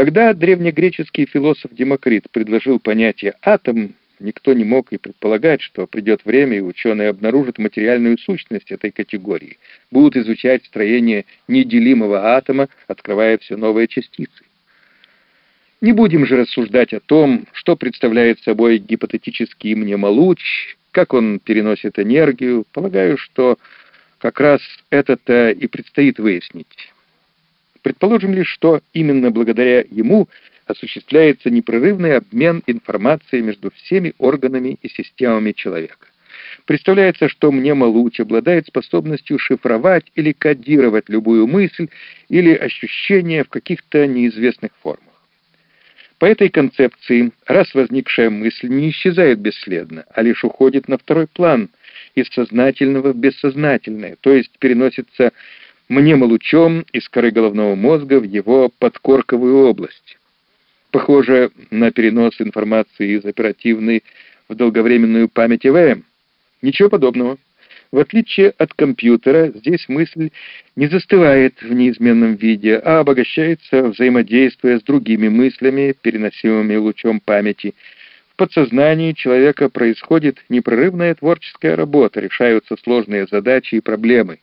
Когда древнегреческий философ Демокрит предложил понятие «атом», никто не мог и предполагать, что придет время, и ученые обнаружат материальную сущность этой категории, будут изучать строение неделимого атома, открывая все новые частицы. Не будем же рассуждать о том, что представляет собой гипотетический мнемолуч, как он переносит энергию. Полагаю, что как раз это-то и предстоит выяснить. Предположим лишь, что именно благодаря ему осуществляется непрерывный обмен информацией между всеми органами и системами человека. Представляется, что мнемолуч обладает способностью шифровать или кодировать любую мысль или ощущение в каких-то неизвестных формах. По этой концепции, раз возникшая мысль не исчезает бесследно, а лишь уходит на второй план, из сознательного в бессознательное, то есть переносится мнемолучом из коры головного мозга в его подкорковую область. Похоже на перенос информации из оперативной в долговременную память ИВМ. Ничего подобного. В отличие от компьютера, здесь мысль не застывает в неизменном виде, а обогащается, взаимодействуя с другими мыслями, переносимыми лучом памяти. В подсознании человека происходит непрерывная творческая работа, решаются сложные задачи и проблемы.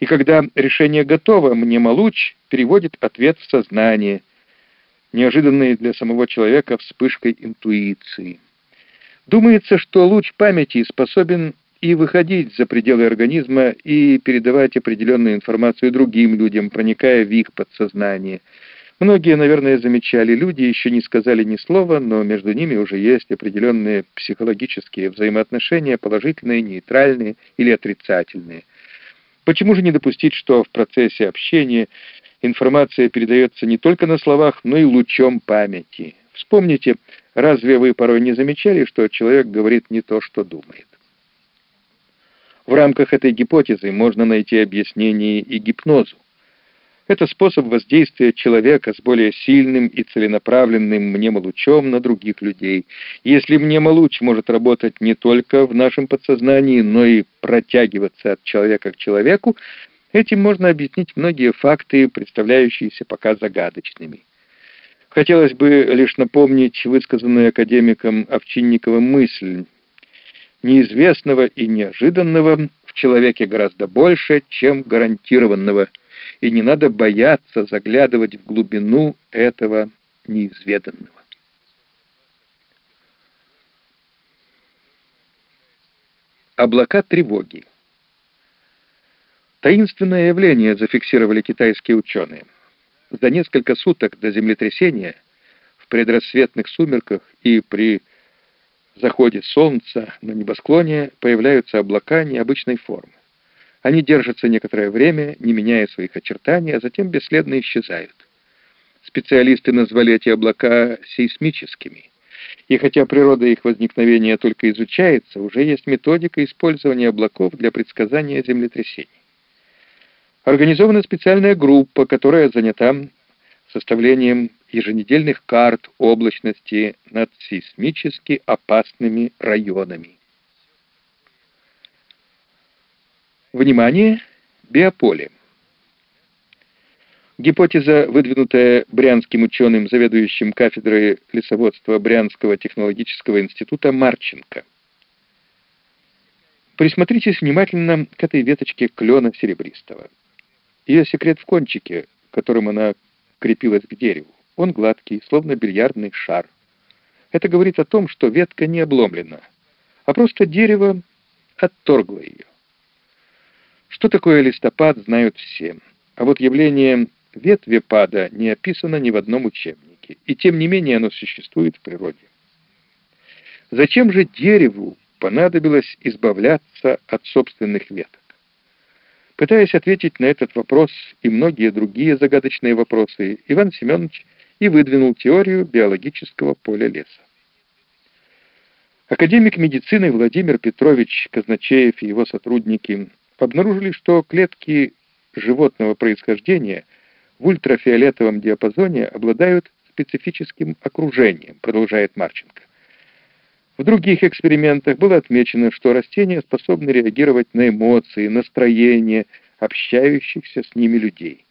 И когда решение готово, мнемолуч переводит ответ в сознание, неожиданной для самого человека вспышкой интуиции. Думается, что луч памяти способен и выходить за пределы организма и передавать определенную информацию другим людям, проникая в их подсознание. Многие, наверное, замечали, люди еще не сказали ни слова, но между ними уже есть определенные психологические взаимоотношения, положительные, нейтральные или отрицательные. Почему же не допустить, что в процессе общения информация передается не только на словах, но и лучом памяти? Вспомните, разве вы порой не замечали, что человек говорит не то, что думает? В рамках этой гипотезы можно найти объяснение и гипнозу. Это способ воздействия человека с более сильным и целенаправленным мнемолучом на других людей. Если мнемолуч может работать не только в нашем подсознании, но и протягиваться от человека к человеку, этим можно объяснить многие факты, представляющиеся пока загадочными. Хотелось бы лишь напомнить высказанную академиком Овчинниковым мысль неизвестного и неожиданного в человеке гораздо больше, чем гарантированного, и не надо бояться заглядывать в глубину этого неизведанного. Облака тревоги. Таинственное явление зафиксировали китайские ученые. За несколько суток до землетрясения в предрассветных сумерках и при заходе солнца на небосклоне появляются облака необычной формы. Они держатся некоторое время, не меняя своих очертаний, а затем бесследно исчезают. Специалисты назвали эти облака сейсмическими. И хотя природа их возникновения только изучается, уже есть методика использования облаков для предсказания землетрясений. Организована специальная группа, которая занята составлением еженедельных карт облачности над сейсмически опасными районами. Внимание! Биополе. Гипотеза, выдвинутая брянским ученым, заведующим кафедрой лесоводства Брянского технологического института Марченко. Присмотритесь внимательно к этой веточке клена серебристого. Ее секрет в кончике, которым она крепилась к дереву. Он гладкий, словно бильярдный шар. Это говорит о том, что ветка не обломлена, а просто дерево отторгло ее. Что такое листопад, знают все. А вот явление ветвепада не описано ни в одном учебнике, и тем не менее оно существует в природе. Зачем же дереву понадобилось избавляться от собственных веток? Пытаясь ответить на этот вопрос и многие другие загадочные вопросы, Иван Семенович и выдвинул теорию биологического поля леса. Академик медицины Владимир Петрович Казначеев и его сотрудники обнаружили, что клетки животного происхождения в ультрафиолетовом диапазоне обладают специфическим окружением, продолжает Марченко. В других экспериментах было отмечено, что растения способны реагировать на эмоции, настроение общающихся с ними людей.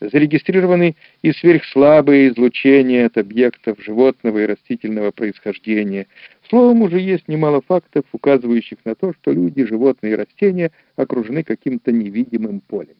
Зарегистрированы и сверхслабые излучения от объектов животного и растительного происхождения. Словом, уже есть немало фактов, указывающих на то, что люди, животные и растения окружены каким-то невидимым полем.